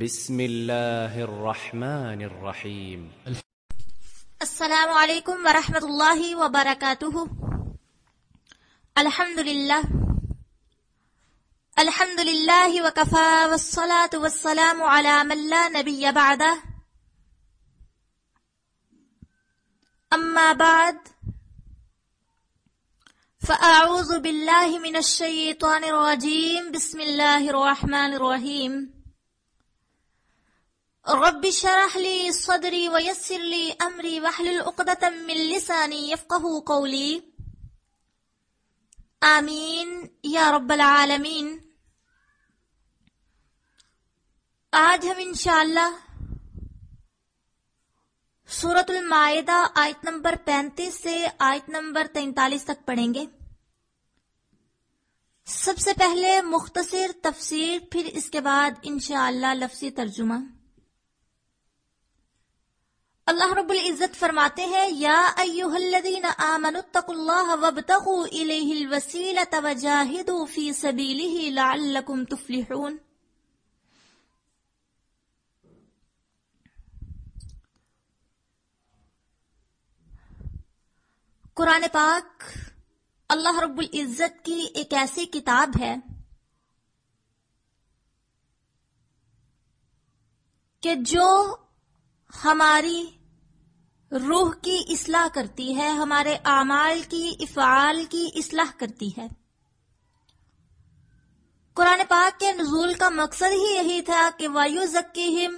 بسم الله الرحمن الرحيم السلام علیکم ورحمۃ اللہ وبرکاتہ۔ الحمد للہ الحمد للہ وکفا والصلاة والسلام على من لا نبی بعده اما بعد، فاعوذ باللہ من الشیطان الرجیم۔ بسم اللہ الرحمن الرحیم۔ رب شرح لي صدري ويسر لي أمري واحلل عقدة من لساني يفقه قولي. آمین یا رب العالمین آج ہم انشاءاللہ سورت المائدہ آیت نمبر پینتیس سے آیت نمبر تینتالیس تک پڑھیں گے۔ سب سے پہلے مختصر تفسیر، پھر اس کے بعد انشاءاللہ لفظی ترجمہ۔ اللہ رب العزت فرماتے ہیں، یا ایوہ الذین آمنوا اتقوا اللہ وابتغوا الیہ الوسیلۃ وجاہدوا فی سبیلہ لعلکم تفلحون۔ قرآن پاک اللہ رب العزت کی ایک ایسی کتاب ہے کہ جو ہماری روح کی اصلاح کرتی ہے، ہمارے اعمال کی، افعال کی اصلاح کرتی ہے۔ قرآن پاک کے نزول کا مقصد ہی یہی تھا کہ وایو ذکیم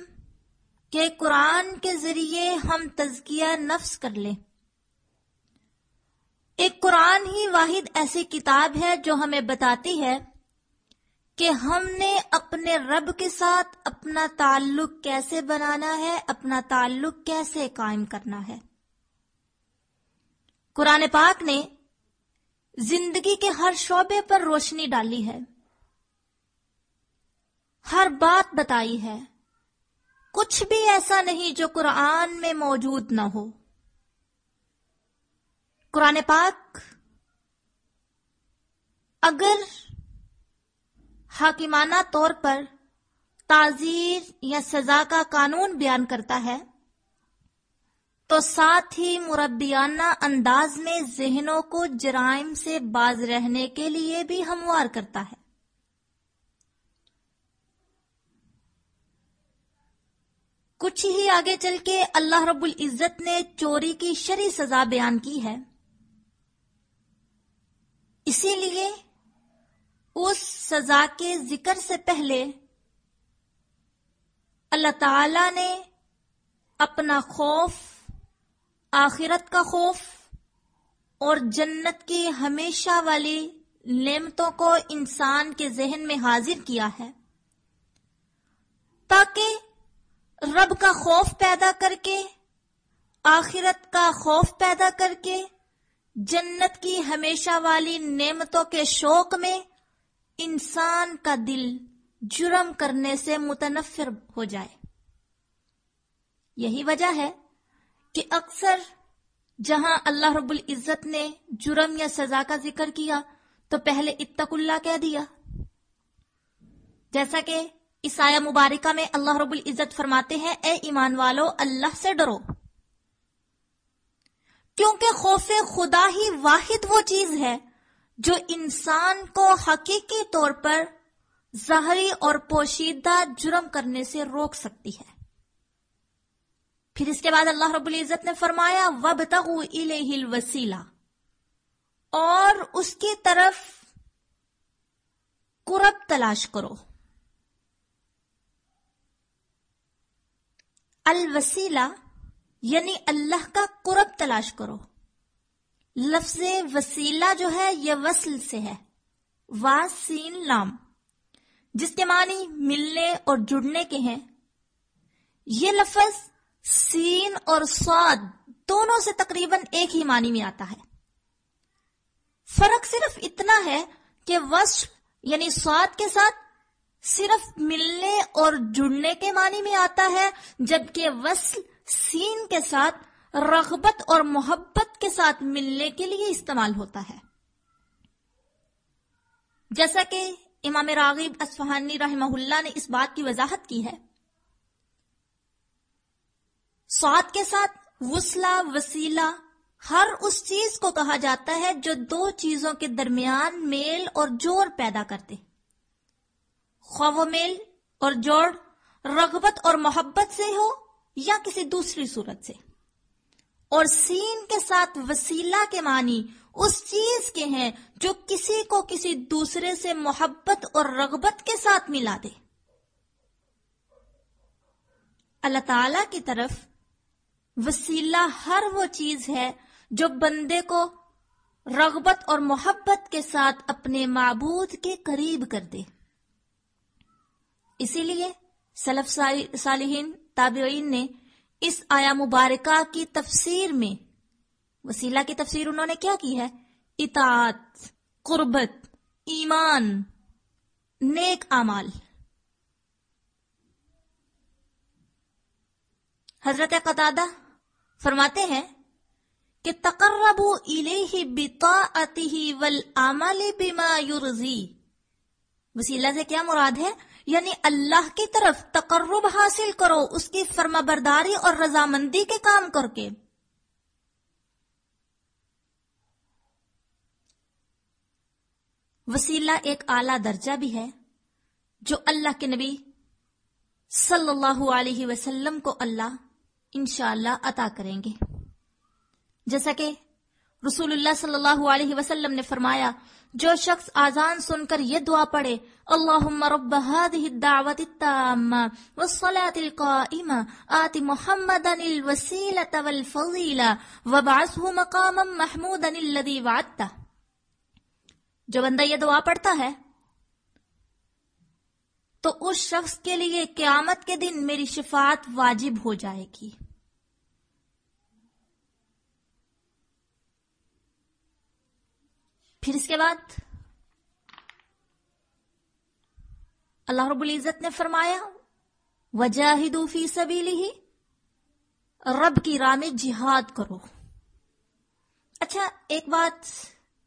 کہ قرآن کے ذریعے ہم تزکیہ نفس کر لیں۔ ایک قرآن ہی واحد ایسی کتاب ہے جو ہمیں بتاتی ہے کہ ہم نے اپنے رب کے ساتھ اپنا تعلق کیسے بنانا ہے، اپنا تعلق کیسے قائم کرنا ہے۔ قرآن پاک نے زندگی کے ہر شعبے پر روشنی ڈالی ہے۔ ہر بات بتائی ہے۔ کچھ بھی ایسا نہیں جو قرآن میں موجود نہ ہو۔ قرآن پاک اگر حاکمانہ طور پر تعزیر یا سزا کا قانون بیان کرتا ہے، تو ساتھ ہی مربیانہ انداز میں ذہنوں کو جرائم سے باز رہنے کے لیے بھی ہموار کرتا ہے۔ کچھ ہی آگے چل کے اللہ رب العزت نے چوری کی شری سزا بیان کی ہے۔ اسی لیے اس سزا کے ذکر سے پہلے اللہ تعالی نے اپنا خوف، آخرت کا خوف اور جنت کی ہمیشہ والی نعمتوں کو انسان کے ذہن میں حاضر کیا ہے۔ تاکہ رب کا خوف پیدا کر کے، آخرت کا خوف پیدا کر کے، جنت کی ہمیشہ والی نعمتوں کے شوق میں انسان کا دل جرم کرنے سے متنفر ہو جائے۔ یہی وجہ ہے کہ اکثر جہاں اللہ رب العزت نے جرم یا سزا کا ذکر کیا تو پہلے اتق اللہ کہہ دیا۔ جیسا کہ عیسائی مبارکہ میں اللہ رب العزت فرماتے ہیں، اے ایمان والو، اللہ سے ڈرو۔ کیونکہ خوف خدا ہی واحد وہ چیز ہے جو انسان کو حقیقی طور پر ظاہری اور پوشیدہ جرم کرنے سے روک سکتی ہے۔ پھر اس کے بعد اللہ رب العزت نے فرمایا وب تغ وسیلہ اور اس کی طرف قرب تلاش کرو۔ الوسیلہ یعنی اللہ کا قرب تلاش کرو۔ لفظ وسیلہ جو ہے یہ وصل سے ہے۔ واسین لام۔ جس کے معنی ملنے اور جڑنے کے ہیں۔ یہ لفظ سین اور سواد دونوں سے تقریباً ایک ہی معنی میں آتا ہے۔ فرق صرف اتنا ہے کہ وصف یعنی سواد کے ساتھ صرف ملنے اور جڑنے کے معنی میں آتا ہے، جبکہ وصل سین کے ساتھ رغبت اور محبت کے ساتھ ملنے کے لیے استعمال ہوتا ہے۔ جیسا کہ امام راغب اصفہانی رحمہ اللہ نے اس بات کی وضاحت کی ہے۔ سواد کے ساتھ وسلا وسیلہ، ہر اس چیز کو کہا جاتا ہے جو دو چیزوں کے درمیان میل اور جوڑ پیدا کرتے۔ خواہ میل اور جوڑ رغبت اور محبت سے ہو یا کسی دوسری صورت سے۔ اور سین کے ساتھ وسیلہ کے معنی اس چیز کے ہیں جو کسی کو کسی دوسرے سے محبت اور رغبت کے ساتھ ملا دے۔ اللہ تعالی کی طرف وسیلہ ہر وہ چیز ہے جو بندے کو رغبت اور محبت کے ساتھ اپنے معبود کے قریب کر دے۔ اسی لیے سلف صالحین تابعین نے اس آیا مبارکہ کی تفسیر میں وسیلہ کی تفسیر انہوں نے کیا کی ہے؟ اطاعت، قربت، ایمان، نیک امال حضرت قطادہ فرماتے ہیں کہ تقرب الیہ بطاعته والعمل بما یرضی۔ وسیلہ سے کیا مراد ہے؟ یعنی اللہ کی طرف تقرب حاصل کرو، اس کی فرما برداری اور رضامندی کے کام کر کے۔ وسیلہ ایک اعلی درجہ بھی ہے، جو اللہ کے نبی صلی اللہ علیہ وسلم کو اللہ انشاءاللہ عطا کریں گے۔ جیسا کہ رسول اللہ صلی اللہ علیہ وسلم نے فرمایا جو شخص آزان سن کر یہ دعا پڑے اللہم رب هذه الدعوة التامة والصلاة القائمة آت محمدا الوسيلة والفضيلة وبعثه مقاما محمودا الذي وعدته جو بندہ یہ دعا پڑھتا ہے، تو اس شخص کے لیے قیامت کے دن میری شفاعت واجب ہو جائے گی۔ پھر اس کے بعد اللہ رب العزت نے فرمایا وجاہد فی سبیلی ہی رب کی راہ میں جہاد کرو۔ اچھا ایک بات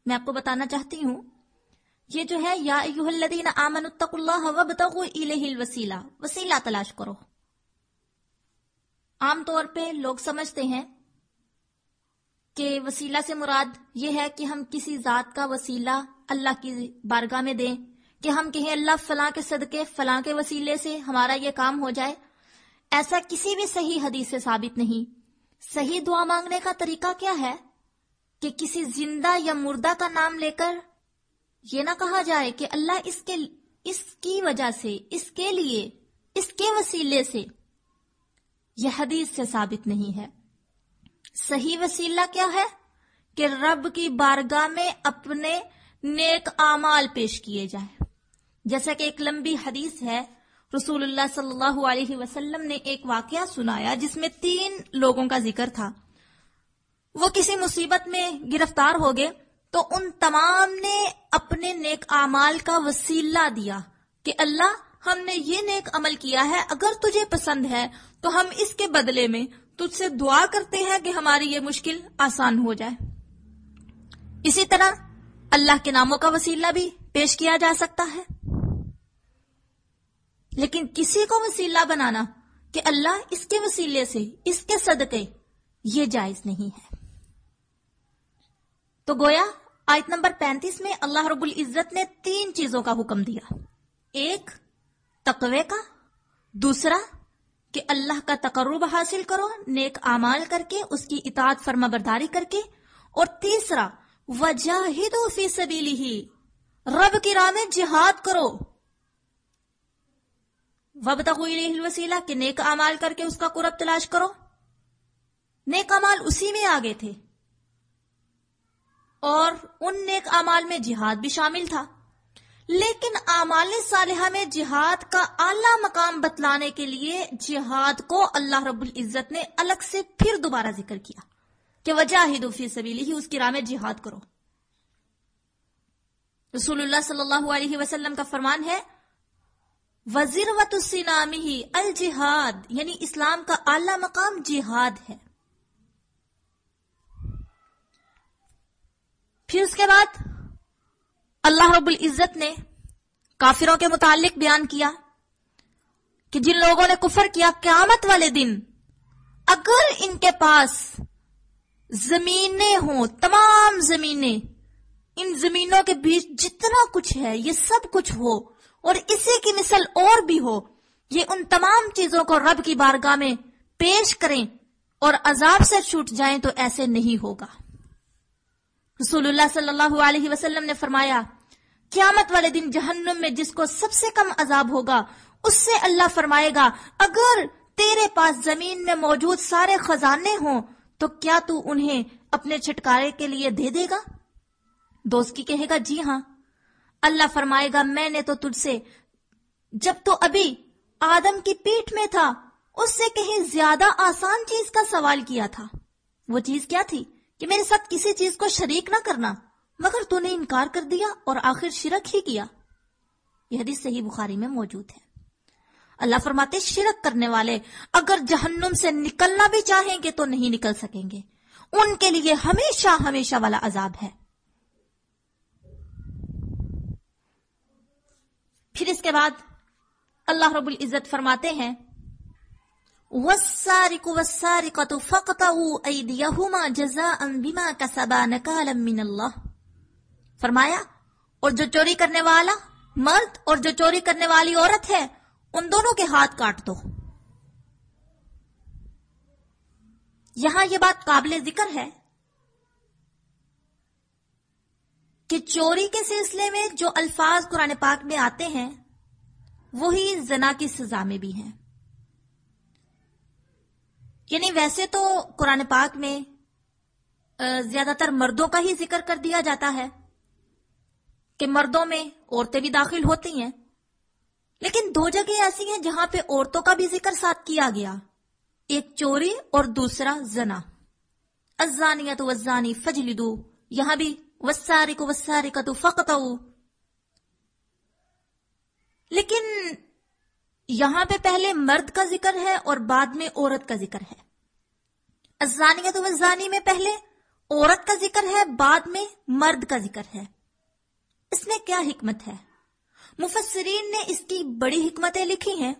میں آپ کو بتانا چاہتی ہوں۔ یہ جو ہے، یا ایوہ الذین آمنوا اتقوا اللہ وابتغوا الیہ الوسیلہ، وسیلہ تلاش کرو۔ عام طور پہ لوگ سمجھتے ہیں کہ وسیلہ سے مراد یہ ہے کہ ہم کسی ذات کا وسیلہ اللہ کی بارگاہ میں دیں، کہ ہم کہیں اللہ فلاں کے صدقے، فلاں کے وسیلے سے ہمارا یہ کام ہو جائے۔ ایسا کسی بھی صحیح حدیث سے ثابت نہیں۔ صحیح دعا مانگنے کا طریقہ کیا ہے؟ کہ کسی زندہ یا مردہ کا نام لے کر یہ نہ کہا جائے کہ اللہ اس کے، اس کی وجہ سے، اس کے لیے، اس کے وسیلے سے۔ یہ حدیث سے ثابت نہیں ہے۔ صحیح وسیلہ کیا ہے؟ کہ رب کی بارگاہ میں اپنے نیک اعمال پیش کیے جائیں۔ جیسا کہ ایک لمبی حدیث ہے، رسول اللہ صلی اللہ علیہ وسلم نے ایک واقعہ سنایا جس میں تین لوگوں کا ذکر تھا۔ وہ کسی مصیبت میں گرفتار ہو گئے تو ان تمام نے اپنے نیک اعمال کا وسیلہ دیا کہ اللہ ہم نے یہ نیک عمل کیا ہے، اگر تجھے پسند ہے تو ہم اس کے بدلے میں تجھ سے دعا کرتے ہیں کہ ہماری یہ مشکل آسان ہو جائے۔ اسی طرح اللہ کے ناموں کا وسیلہ بھی پیش کیا جا سکتا ہے۔ لیکن کسی کو وسیلہ بنانا کہ اللہ اس کے وسیلے سے، اس کے صدقے، یہ جائز نہیں ہے۔ تو گویا، آیت نمبر پینتیس میں اللہ رب العزت نے تین چیزوں کا حکم دیا۔ ایک، تقوی کا، دوسرا کہ اللہ کا تقرب حاصل کرو، نیک اعمال کر کے، اس کی اطاعت فرما برداری کر کے۔ اور تیسرا وجاہد فی سبیلی ہی رب کی راہ میں جہاد کرو۔ وب الوسیلہ کہ نیک امال کر کے اس کا قرب تلاش کرو۔ نیک امال اسی میں آگے تھے۔ اور ان نیک امال میں جہاد بھی شامل تھا۔ لیکن اعمال صالحہ میں جہاد کا اعلی مقام بتلانے کے لیے جہاد کو اللہ رب العزت نے الگ سے پھر دوبارہ ذکر کیا کہ وجہ فی سبیلی ہی اس کی راہ میں جہاد کرو۔ رسول اللہ صلی اللہ علیہ وسلم کا فرمان ہے وزیر وط ہی الجہاد یعنی اسلام کا اعلی مقام جہاد ہے۔ پھر اس کے بعد اللہ رب العزت نے کافروں کے متعلق بیان کیا کہ جن لوگوں نے کفر کیا قیامت والے دن، اگر ان کے پاس زمینیں ہوں، تمام زمینیں ان زمینوں کے بیچ جتنا کچھ ہے، یہ سب کچھ ہو اور اسی کی مثل اور بھی ہو، یہ ان تمام چیزوں کو رب کی بارگاہ میں پیش کریں اور عذاب سے چھوٹ جائیں تو ایسے نہیں ہوگا۔ رسول اللہ صلی اللہ علیہ وسلم نے فرمایا، قیامت والے دن جہنم میں جس کو سب سے کم عذاب ہوگا، اس سے اللہ فرمائے گا، اگر تیرے پاس زمین میں موجود سارے خزانے ہوں، تو کیا تو انہیں اپنے چھٹکارے کے لیے دے دے گا؟ دوست کی کہے گا جی ہاں۔ اللہ فرمائے گا، میں نے تو تجھ سے، جب تو ابھی آدم کی پیٹ میں تھا، اس سے کہیں زیادہ آسان چیز کا سوال کیا تھا۔ وہ چیز کیا تھی؟ کہ میرے ساتھ کسی چیز کو شریک نہ کرنا، مگر تو نے انکار کر دیا اور آخر شرک ہی کیا۔ یہ حدیث صحیح بخاری میں موجود ہے۔ اللہ فرماتے شرک کرنے والے اگر جہنم سے نکلنا بھی چاہیں گے تو نہیں نکل سکیں گے۔ ان کے لیے ہمیشہ ہمیشہ والا عذاب ہے۔ پھر اس کے بعد اللہ رب العزت فرماتے ہیں وَالسَّارِقُ وَالسَّارِقَةُ فَقْطَعُوا أَيْدِيَهُمَا جَزَاءً بِمَا كَسَبَا نَكَالًا مِّنَ اللَّهِ. فرمایا، اور جو چوری کرنے والا مرد اور جو چوری کرنے والی عورت ہے، ان دونوں کے ہاتھ کاٹ دو۔ یہاں یہ بات قابل ذکر ہے کہ چوری کے سلسلے میں جو الفاظ قرآن پاک میں آتے ہیں، وہی زنا کی سزا میں بھی ہیں۔ یعنی ویسے تو قرآن پاک میں زیادہ تر مردوں کا ہی ذکر کر دیا جاتا ہے کہ مردوں میں عورتیں بھی داخل ہوتی ہیں۔ لیکن دو جگہ ایسی ہیں جہاں پہ عورتوں کا بھی ذکر ساتھ کیا گیا۔ ایک چوری اور دوسرا زنا۔ ازانی تو وزانی فجلدو۔ یہاں بھی وساری کو وساری کا تو فقط لیکن یہاں پہ پہلے مرد کا ذکر ہے اور بعد میں عورت کا ذکر ہے۔ ازانی وزانی میں پہلے، عورت کا ذکر ہے، بعد میں مرد کا ذکر ہے۔ اس میں کیا حکمت ہے؟ مفسرین نے اس کی بڑی حکمتیں لکھی ہیں۔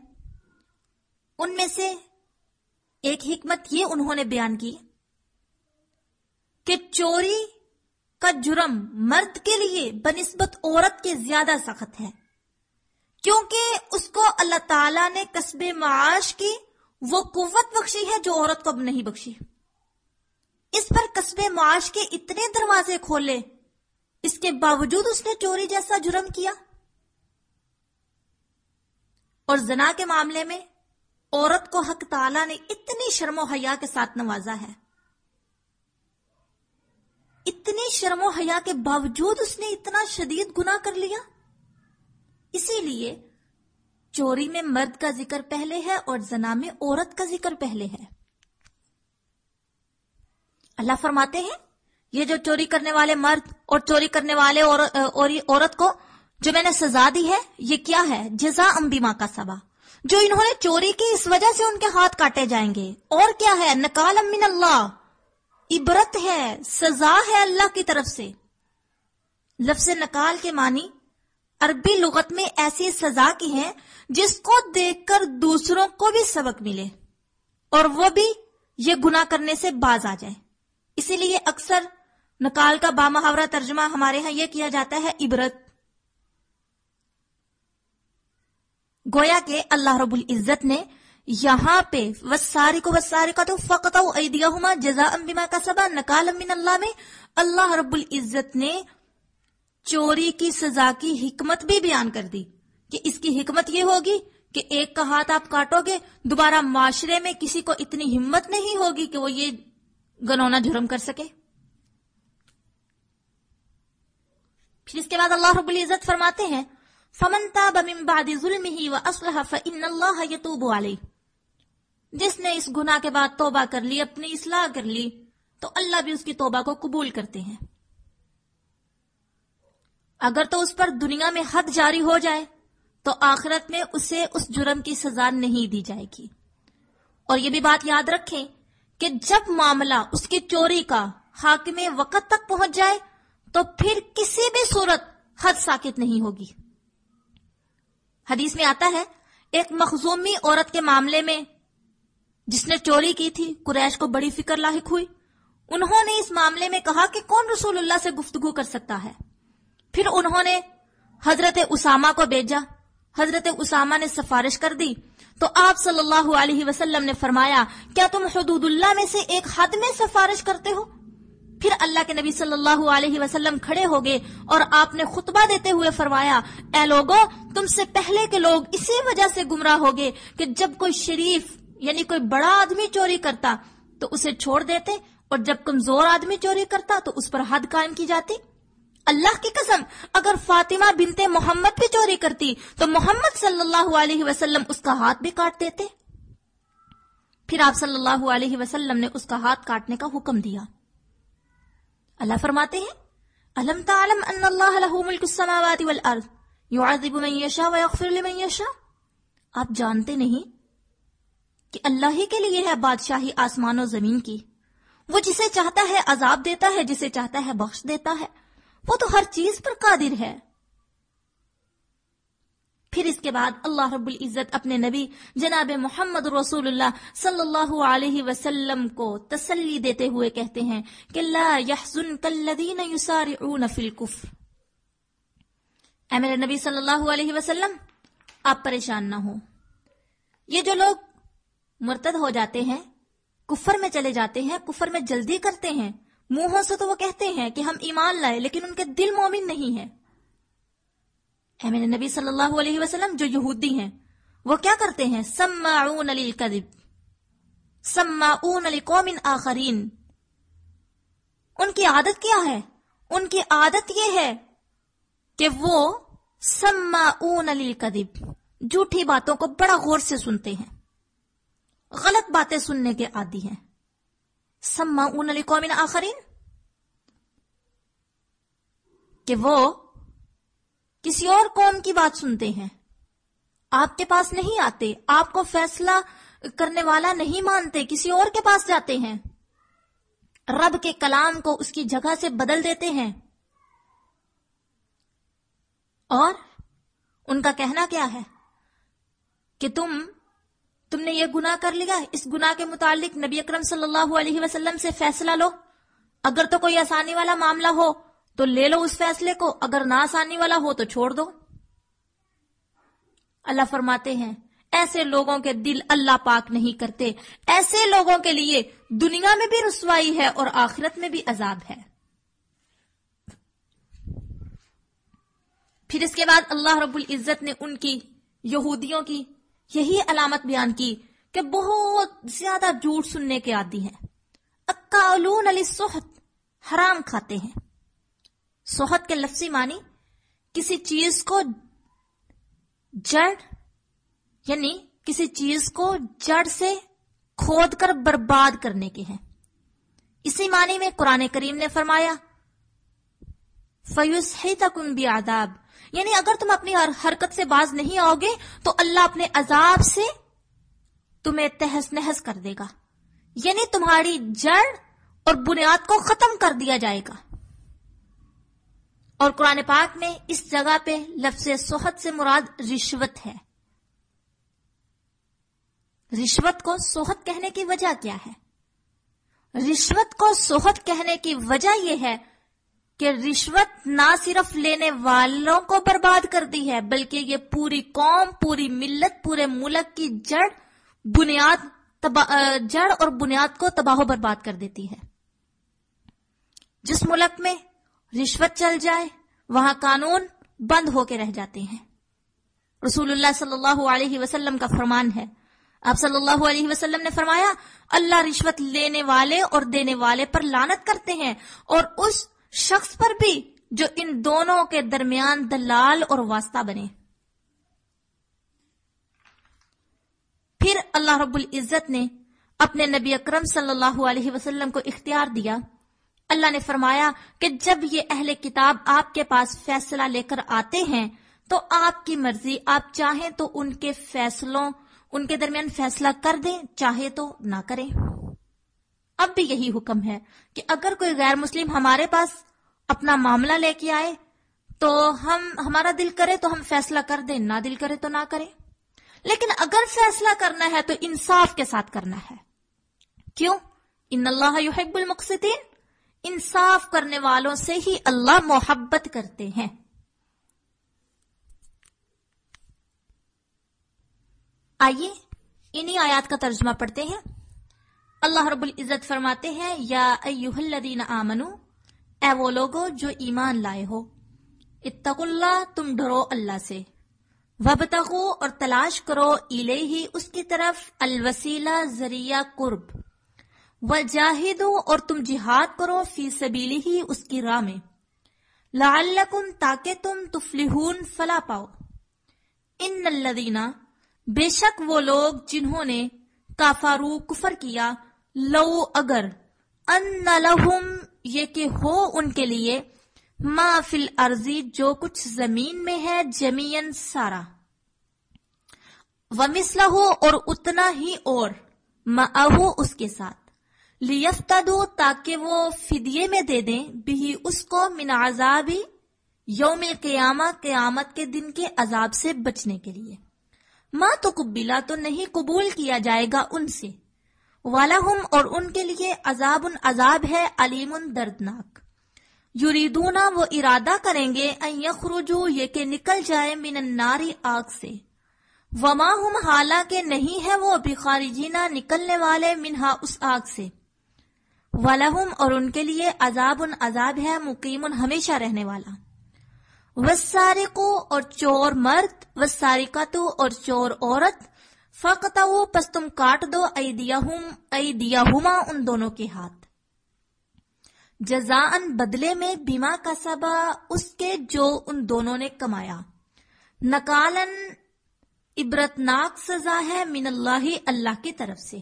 ان میں سے ایک حکمت یہ انہوں نے بیان کی کہ چوری کا جرم مرد کے لیے بنسبت عورت کے زیادہ سخت ہے۔ کیونکہ اس کو اللہ تعالی نے قصب معاش کی وہ قوت بخشی ہے جو عورت کو اب نہیں بخشی۔ اس پر قصب معاش کے اتنے دروازے کھولے، اس کے باوجود اس نے چوری جیسا جرم کیا۔ اور زنا کے معاملے میں عورت کو حق تعالی نے اتنی شرم و حیا کے ساتھ نوازا ہے۔ اتنی شرم و حیا کے باوجود اس نے اتنا شدید گنا کر لیا۔ اسی لیے چوری میں مرد کا ذکر پہلے ہے اور زنا میں عورت کا ذکر پہلے ہے۔ اللہ فرماتے ہیں، یہ جو چوری کرنے والے مرد اور چوری کرنے والے عورت کو جو میں نے سزا دی ہے، یہ کیا ہے؟ جزا امبیما کا سبا جو انہوں نے چوری کی، اس وجہ سے ان کے ہاتھ کاٹے جائیں گے۔ اور کیا ہے؟ نکال امین اللہ۔ عبرت ہے، سزا ہے اللہ کی طرف سے۔ لفظ نکال کے معنی عربی لغت میں ایسی سزا کی ہے جس کو دیکھ کر دوسروں کو بھی سبق ملے۔ اور وہ بھی یہ گنا کرنے سے باز آ جائے۔ اسی لیے اکثر نکال کا بامحاورہ ترجمہ ہمارے ہاں یہ کیا جاتا ہے، عبرت۔ گویا کہ اللہ رب العزت نے یہاں پہ وساری کو وساری کا تو فقط جزا امبیما کا سبا نکال امین اللہ میں اللہ رب العزت نے چوری کی سزا کی حکمت بھی بیان کر دی کہ اس کی حکمت یہ ہوگی کہ ایک کا ہاتھ آپ کاٹو گے، دوبارہ معاشرے میں کسی کو اتنی ہمت نہیں ہوگی کہ وہ یہ گنونا جرم کر سکے۔ پھر اس کے بعد اللہ رب العزت فرماتے ہیں، فمن تاب من بعد ظلمه واصلح فان الله يتوب عليه۔ جس نے اس گناہ کے بعد توبہ کر لی، اپنی اصلاح کر لی، تو اللہ بھی اس کی توبہ کو قبول کرتے ہیں۔ اگر تو اس پر دنیا میں حد جاری ہو جائے، تو آخرت میں اسے اس جرم کی سزا نہیں دی جائے گی۔ اور یہ بھی بات یاد رکھیں کہ جب معاملہ اس کی چوری کا حاکم وقت تک پہنچ جائے تو پھر کسی بھی صورت حد ساکت نہیں ہوگی۔ حدیث میں آتا ہے، ایک مخزومی عورت کے معاملے میں جس نے چوری کی تھی، قریش کو بڑی فکر لاحق ہوئی۔ انہوں نے اس معاملے میں کہا کہ کون رسول اللہ سے گفتگو کر سکتا ہے؟ پھر انہوں نے حضرت اسامہ کو بھیجا۔ حضرت اسامہ نے سفارش کر دی۔ تو آپ صلی اللہ علیہ وسلم نے فرمایا، کیا تم حدود اللہ میں سے ایک حد میں سفارش کرتے ہو؟ پھر اللہ کے نبی صلی اللہ علیہ وسلم کھڑے ہو گئے اور آپ نے خطبہ دیتے ہوئے فرمایا، اے لوگو، تم سے پہلے کے لوگ اسی وجہ سے گمراہ ہو گئے کہ جب کوئی شریف یعنی کوئی بڑا آدمی چوری کرتا تو اسے چھوڑ دیتے اور جب کمزور آدمی چوری کرتا تو اس پر حد قائم کی جاتی۔ اللہ کی قسم، اگر فاطمہ بنتے محمد بھی چوری کرتی، تو محمد صلی اللہ علیہ وسلم اس کا ہاتھ بھی کاٹ دیتے۔ پھر آپ صلی اللہ علیہ وسلم نے اس کا ہاتھ کاٹنے کا حکم دیا۔ اللہ فرماتے ہیں علم تعلم ان اللہ له ملک السماوات والارض يعذب من يشاء ويغفر لمن يشاء آپ جانتے نہیں کہ اللہ ہی کے لیے ہے بادشاہی آسمان و زمین کی۔ وہ جسے چاہتا ہے عذاب دیتا ہے، جسے چاہتا ہے بخش دیتا ہے۔ وہ تو ہر چیز پر قادر ہے۔ پھر اس کے بعد اللہ رب العزت اپنے نبی جناب محمد رسول اللہ صلی اللہ علیہ وسلم کو تسلی دیتے ہوئے کہتے ہیں کہ لا يسارعون فی الكفر اے میرے نبی صلی اللہ علیہ وسلم، آپ پریشان نہ ہو یہ جو لوگ مرتد ہو جاتے ہیں، کفر میں چلے جاتے ہیں، کفر میں جلدی کرتے ہیں منہوں سے تو وہ کہتے ہیں کہ ہم ایمان لائے، لیکن ان کے دل مومن نہیں ہے اے میرے نبی صلی اللہ علیہ وسلم، جو یہودی ہیں، وہ کیا کرتے ہیں؟ سماعون للکذب، سماعون لقوم آخرین۔ ان کی عادت کیا ہے؟ ان کی عادت یہ ہے کہ وہ سماعون للکذب جھوٹی باتوں کو بڑا غور سے سنتے ہیں۔ غلط باتیں سننے کے عادی ہیں۔ سماعون لقوم آخرین؟ کہ وہ کسی اور قوم کی بات سنتے ہیں۔ آپ کے پاس نہیں آتے، آپ کو فیصلہ کرنے والا نہیں مانتے، کسی اور کے پاس جاتے ہیں۔ رب کے کلام کو اس کی جگہ سے بدل دیتے ہیں۔ اور ان کا کہنا کیا ہے؟ کہ تم تم نے یہ گنا کر لیا؟ اس گنا کے متعلق نبی اکرم صلی اللہ علیہ وسلم سے فیصلہ لو۔ اگر تو کوئی آسانی والا معاملہ ہو، تو لے لو اس فیصلے کو۔ اگر نہ آسانی والا ہو، تو چھوڑ دو۔ اللہ فرماتے ہیں، ایسے لوگوں کے دل اللہ پاک نہیں کرتے۔ ایسے لوگوں کے لیے دنیا میں بھی رسوائی ہے اور آخرت میں بھی عذاب ہے۔ پھر اس کے بعد اللہ رب العزت نے ان کی یہودیوں کی یہی علامت بیان کی کہ بہت زیادہ جھوٹ سننے کے عادی ہیں۔ اکالون علی سوہت حرام کھاتے ہیں۔ سوہت کے لفظی معنی کسی چیز کو جڑ یعنی کسی چیز کو جڑ سے کھود کر برباد کرنے کے ہیں۔ اسی معنی میں قرآن کریم نے فرمایا فیوس ہے تکن بھی آداب یعنی اگر تم اپنی حرکت سے باز نہیں آؤ گے، تو اللہ اپنے عذاب سے تمہیں تہس نہس کر دے گا۔ یعنی تمہاری جڑ اور بنیاد کو ختم کر دیا جائے گا۔ اور قرآن پاک میں اس جگہ پہ لفظ سوہت سے مراد رشوت ہے۔ رشوت کو سوہت کہنے کی وجہ کیا ہے؟ رشوت کو سوہت کہنے کی وجہ یہ ہے کہ رشوت نہ صرف لینے والوں کو برباد کر دی ہے، بلکہ یہ پوری قوم، پوری ملت، پورے ملک کی جڑ، بنیاد جڑ اور بنیاد کو تباہ و برباد کر دیتی ہے۔ جس ملک میں رشوت چل جائے، وہاں قانون بند ہو کے رہ جاتے ہیں۔ رسول اللہ صلی اللہ علیہ وسلم کا فرمان ہے۔ آپ صلی اللہ علیہ وسلم نے فرمایا، اللہ رشوت لینے والے اور دینے والے پر لانت کرتے ہیں اور اس شخص پر بھی جو ان دونوں کے درمیان دلال اور واسطہ بنے۔ پھر اللہ رب العزت نے اپنے نبی اکرم صلی اللہ علیہ وسلم کو اختیار دیا۔ اللہ نے فرمایا کہ جب یہ اہل کتاب آپ کے پاس فیصلہ لے کر آتے ہیں، تو آپ کی مرضی، آپ چاہیں تو ان کے فیصلوں، ان کے درمیان فیصلہ کر دیں، چاہے تو نہ کریں۔ اب بھی یہی حکم ہے کہ اگر کوئی غیر مسلم ہمارے پاس اپنا معاملہ لے کے آئے تو ہم ہمارا دل کرے تو ہم فیصلہ کر دیں، نہ دل کرے تو نہ کریں۔ لیکن اگر فیصلہ کرنا ہے تو انصاف کے ساتھ کرنا ہے۔ کیوں؟ ان اللہ یحب المقصدین انصاف کرنے والوں سے ہی اللہ محبت کرتے ہیں۔ آئیے انہی آیات کا ترجمہ پڑھتے ہیں۔ اللہ رب العزت فرماتے ہیں، یا ایوہ الذین آمنو، اے وہ لوگو جو ایمان لائے ہو۔ اتقوا اللہ، تم ڈرو اللہ سے۔ وبتغو اور تلاش کرو الیہ، اس کی طرف الوسیلہ، ذریعہ قرب۔ وجاہدو اور تم جہاد کرو فی سبیلی ہی اس کی راہ میں۔ لعلکم تاکہ تم تفلحون، فلا پاؤ۔ ان الذین، بے شک وہ لوگ جنہوں نے کافارو کفر کیا لو اگر ان لہم، یہ کہ ہو ان کے لیے، ما فی الارضی جو کچھ زمین میں ہے جمین سارا۔ ومثلہ، اور اتنا ہی اور معہو اس کے ساتھ۔ لیفتدو، تاکہ وہ فدیے میں دے دیں بھی اس کو من عذابی یوم القیامہ، قیامت کے دن کے عذاب سے بچنے کے لیے۔ ماں تو قبیلا تو نہیں قبول کیا جائے گا ان سے۔ والم اور ان کے لیے عذاب عذاب ہے، علیم دردناک۔ یریدونا وہ ارادہ کریں گے ان یخرجو، یہ کہ نکل جائے من الناری آگ سے۔ وما ہم حالانکہ نہیں ہے وہ بخارجینا نکلنے والے منہا اس آگ سے۔ ولہم اور ان کے لیے عذاب عذاب ہے، مقیم ہمیشہ رہنے والا۔ وسارقو اور چور مرد وسارقتو اور چور عورت فقطو پس تم کاٹ دو ایدیہم، ایدیہما ان دونوں کے ہاتھ۔ جزاءن بدلے میں بیما کا سبا، اس کے جو ان دونوں نے کمایا۔ نکالن عبرتناک سزا ہے من اللہ اللہ کی طرف سے۔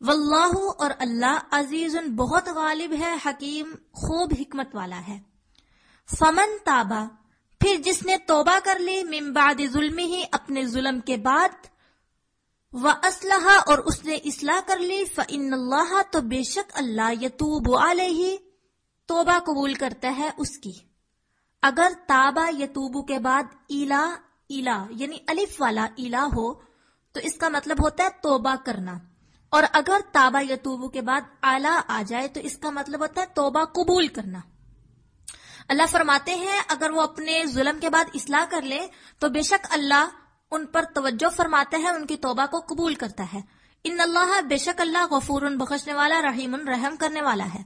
واللہ، اور اللہ عزیز، بہت غالب ہے، حکیم، خوب حکمت والا ہے۔ فمن تابا، پھر جس نے توبہ کر لی، من بعد ظلم ہی اپنے ظلم کے بعد و اسلحہ اور اس نے اصلاح کر لی فن اللہ تو بے شک اللہ یتوب علیہ، توبہ قبول کرتا ہے اس کی۔ اگر تابا یتوبو کے بعد ایلا ایلا یعنی الف والا ایلا ہو، تو اس کا مطلب ہوتا ہے توبہ کرنا۔ اور اگر تابا یتوبو کے بعد اعلی آ جائے، تو اس کا مطلب ہوتا ہے توبہ قبول کرنا۔ اللہ فرماتے ہیں، اگر وہ اپنے ظلم کے بعد اصلاح کر لے، تو بے شک اللہ ان پر توجہ فرماتا ہے ان کی توبہ کو قبول کرتا ہے۔ ان اللہ بے شک اللہ غفور بخشنے والا رحیم رحم کرنے والا ہے۔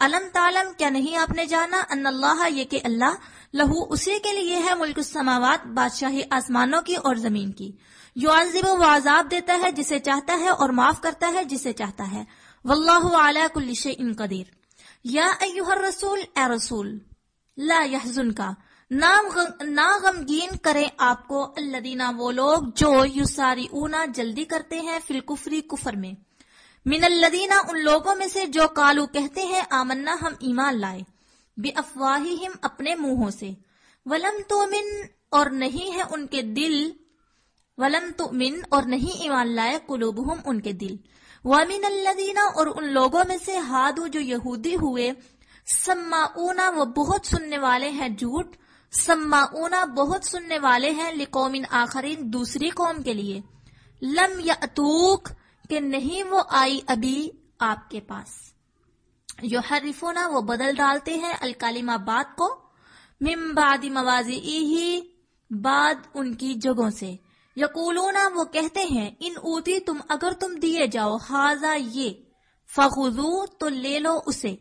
علم تعلم کیا نہیں آپ نے جانا ان اللہ یہ کہ اللہ لہو اسی کے لیے ہے ملک السماوات، بادشاہی آسمانوں کی اور زمین کی۔ یو عذب و عذاب دیتا ہے جسے چاہتا ہے اور معاف کرتا ہے جسے چاہتا ہے۔ واللہ علی کل شیء قدیر۔ یا ایوہ الرسول، اے رسول، لا یحزن کا نہ غمگین کریں آپ کو اللہ وہ لوگ جو یو ساری اونا جلدی کرتے ہیں فل کفری کفر میں۔ من الدینہ ان لوگوں میں سے جو کالو کہتے ہیں، آمنا، ہم ایمان لائے۔ بے افواہم اپنے منہوں سے۔ ولم تو من اور نہیں ہے ان کے دل۔ ولم تو من اور نہیں ایمان لائے، قلوبہم ان کے دل۔ ومن الدینہ اور ان لوگوں میں سے، ہادو، جو یہودی ہوئے سما اونا وہ بہت سننے والے ہیں، جھوٹ۔ سما بہت سننے والے ہیں لقومن آخرین دوسری قوم کے لیے۔ لم یا اتوک کہ نہیں وہ آئی ابھی آپ کے پاس۔ جو حریفونا وہ بدل ڈالتے ہیں الکالمہ بات کو۔ مم بعد موازی ہی بعد ان کی جگہوں سے۔ یقولونا وہ کہتے ہیں، ان اوتی تم اگر تم دیے جاؤ حاضا یہ فخو تو لے لو اسے۔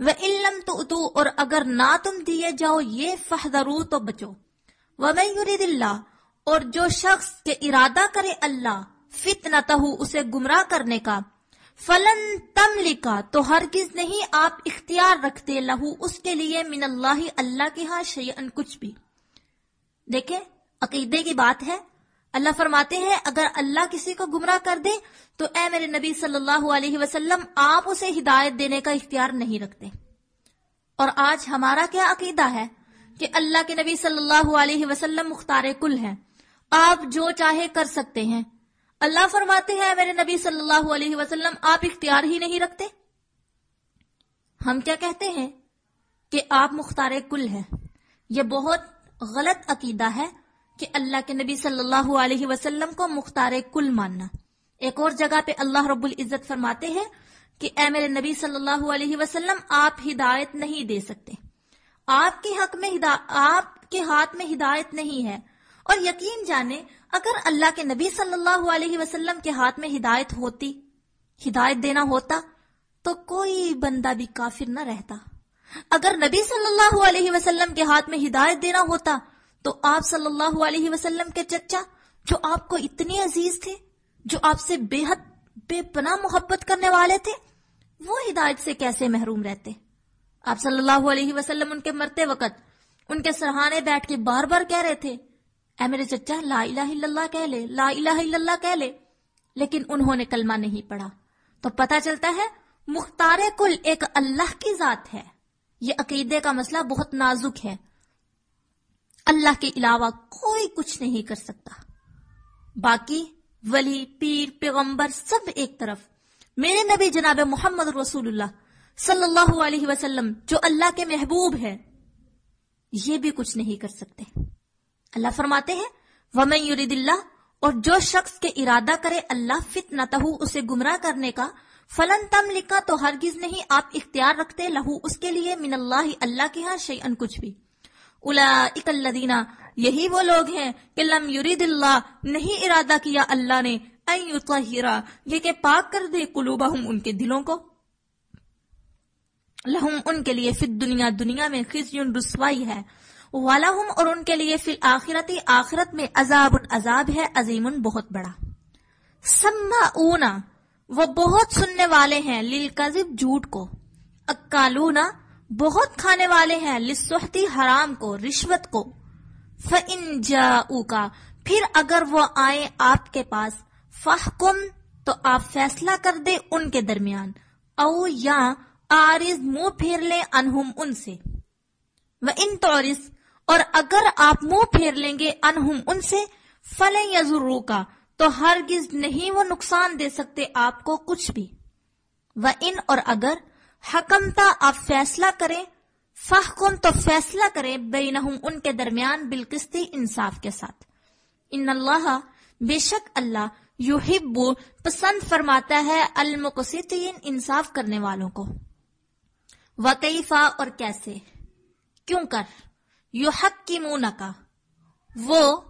وہ علم تو اتو اور اگر نہ تم دیے جاؤ یہ فہدرو تو بچو۔ وہ میں اللہ اور جو شخص کے ارادہ کرے اللہ فتنا اسے گمراہ کرنے کا۔ فلن تم لکھا تو ہرگز نہیں آپ اختیار رکھتے لہو اس کے لیے من اللہ اللہ کے ہاں شیئن کچھ بھی۔ دیکھیں، عقیدے کی بات ہے اللہ فرماتے ہیں، اگر اللہ کسی کو گمراہ کر دے تو اے میرے نبی صلی اللہ علیہ وسلم، آپ اسے ہدایت دینے کا اختیار نہیں رکھتے۔ اور آج ہمارا کیا عقیدہ ہے کہ اللہ کے نبی صلی اللہ علیہ وسلم مختار کل ہیں۔ آپ جو چاہے کر سکتے ہیں۔ اللہ فرماتے ہیں میرے نبی صلی اللہ علیہ وسلم، آپ اختیار ہی نہیں رکھتے۔ ہم کیا کہتے ہیں کہ آپ مختار کل ہیں۔ یہ بہت غلط عقیدہ ہے۔ کہ اللہ کے نبی صلی اللہ علیہ وسلم کو مختار کل ماننا۔ ایک اور جگہ پہ اللہ رب العزت فرماتے ہیں کہ اے میرے نبی صلی اللہ علیہ وسلم، آپ ہدایت نہیں دے سکتے۔ آپ کے حق میں آپ کے ہاتھ میں ہدایت نہیں ہے۔ اور یقین جانے، اگر اللہ کے نبی صلی اللہ علیہ وسلم کے ہاتھ میں ہدایت ہوتی، ہدایت دینا ہوتا، تو کوئی بندہ بھی کافر نہ رہتا۔ اگر نبی صلی اللہ علیہ وسلم کے ہاتھ میں ہدایت دینا ہوتا تو آپ صلی اللہ علیہ وسلم کے چچا جو آپ کو اتنے عزیز تھے، جو آپ سے بے حد بے پناہ محبت کرنے والے تھے، وہ ہدایت سے کیسے محروم رہتے؟ آپ صلی اللہ علیہ وسلم ان کے مرتے وقت ان کے سرحانے بیٹھ کے بار بار کہہ رہے تھے، اے میرے چچا، لا الہ الا اللہ کہہ لے، لا الہ الا اللہ کہہ لے لیکن انہوں نے کلمہ نہیں پڑھا۔ تو پتا چلتا ہے، مختار کل ایک اللہ کی ذات ہے۔ یہ عقیدے کا مسئلہ بہت نازک ہے۔ اللہ کے علاوہ کوئی کچھ نہیں کر سکتا۔ باقی ولی، پیر، پیغمبر سب ایک طرف۔ میرے نبی جناب محمد رسول اللہ صلی اللہ علیہ وسلم جو اللہ کے محبوب ہے یہ بھی کچھ نہیں کر سکتے۔ اللہ فرماتے ہیں، ومن یرید اللہ اور جو شخص کے ارادہ کرے اللہ فت نہ اسے گمراہ کرنے کا، فلن تم لکھا تو ہرگز نہیں آپ اختیار رکھتے، لہو اس کے لیے من اللہ اللہ کے ہاں شی ان کچھ بھی۔ الا الذین، یہی وہ لوگ ہیں کہ لم یرید اللہ، نہیں ارادہ کیا اللہ نے یہ کہ پاک کر دے قلوبہم ان کے دلوں کو۔ لہم ان کے لیے فی دنیا دنیا میں خزی رسوائی ہے۔ والہم اور ان کے لیے فی آخرتی آخرت میں عذاب عذاب ہے، عظیم بہت بڑا۔ سما وہ بہت سننے والے ہیں للکذب جھوٹ کو۔ اکالونا بہت کھانے والے ہیں لسحتی حرام کو، رشوت کو۔ فَإِن جَاءُوكَ پھر اگر وہ آئے آپ کے پاس فحکم تو آپ فیصلہ کر دے ان کے درمیان۔ او یا آرز منہ پھیر لے انہم ان سے۔ وہ ان تورس اور اگر آپ منہ پھیر لیں گے انہم ان سے فلیں یا کا تو ہرگز نہیں وہ نقصان دے سکتے آپ کو کچھ بھی۔ وہ ان اور اگر حکمتا آپ فیصلہ کریں فحکم تو فیصلہ کریں بینہم ان کے درمیان بالکستی انصاف کے ساتھ۔ ان اللہ بے شک اللہ یحب، پسند فرماتا ہے المقسطین انصاف کرنے والوں کو۔ وکیفا اور کیسے؟ کیوں کر؟ یو حق کی منہ کا وہ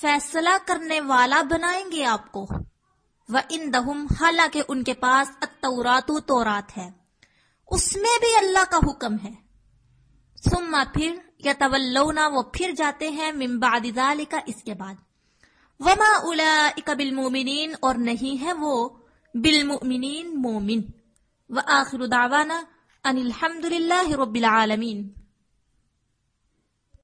فیصلہ کرنے والا بنائیں گے آپ کو۔ وہ ان دہم حالانکہ ان کے پاس اتورات تورات ہے۔ اس میں بھی اللہ کا حکم ہے۔ سما پھر یا طلونا وہ پھر جاتے ہیں ممباد کا اس کے بعد۔ وما اولئک بالمؤمنین، اور نہیں ہے وہ بالمؤمنین مومن۔ وآخر دعوانا ان الحمد للہ رب العالمین۔